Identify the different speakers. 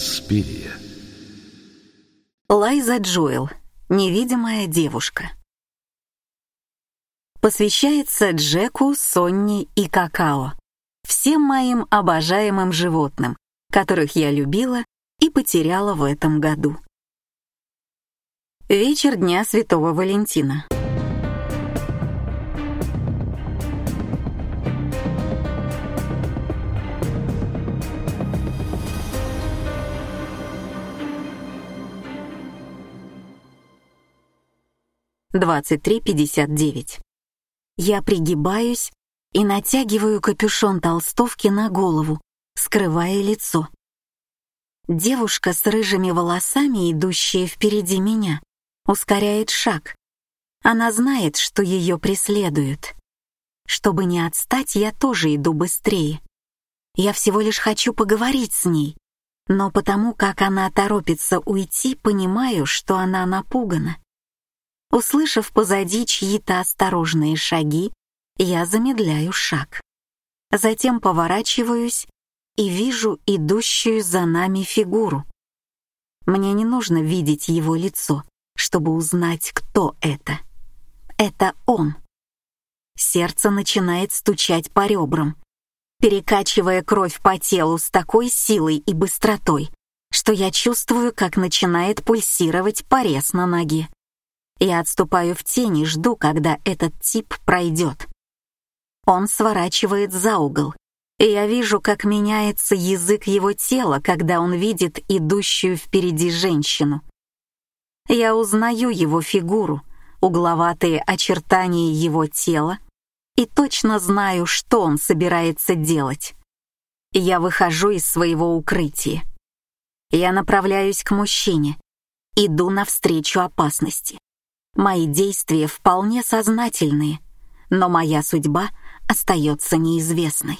Speaker 1: Суспирия.
Speaker 2: Лайза Джоэл. Невидимая девушка. Посвящается Джеку, Сонни и Какао. Всем моим обожаемым животным, которых я любила и потеряла в этом году. Вечер Дня Святого Валентина. Двадцать три пятьдесят девять. Я пригибаюсь и натягиваю капюшон толстовки на голову, скрывая лицо. Девушка с рыжими волосами, идущая впереди меня, ускоряет шаг. Она знает, что ее преследуют. Чтобы не отстать, я тоже иду быстрее. Я всего лишь хочу поговорить с ней, но потому как она торопится уйти, понимаю, что она напугана. Услышав позади чьи-то осторожные шаги, я замедляю шаг. Затем поворачиваюсь и вижу идущую за нами фигуру. Мне не нужно видеть его лицо, чтобы узнать, кто это. Это он. Сердце начинает стучать по ребрам, перекачивая кровь по телу с такой силой и быстротой, что я чувствую, как начинает пульсировать порез на ноге. Я отступаю в тень и жду, когда этот тип пройдет. Он сворачивает за угол, и я вижу, как меняется язык его тела, когда он видит идущую впереди женщину. Я узнаю его фигуру, угловатые очертания его тела и точно знаю, что он собирается делать. Я выхожу из своего укрытия. Я направляюсь к мужчине, иду навстречу опасности. Мои действия вполне сознательные, но моя судьба остается неизвестной.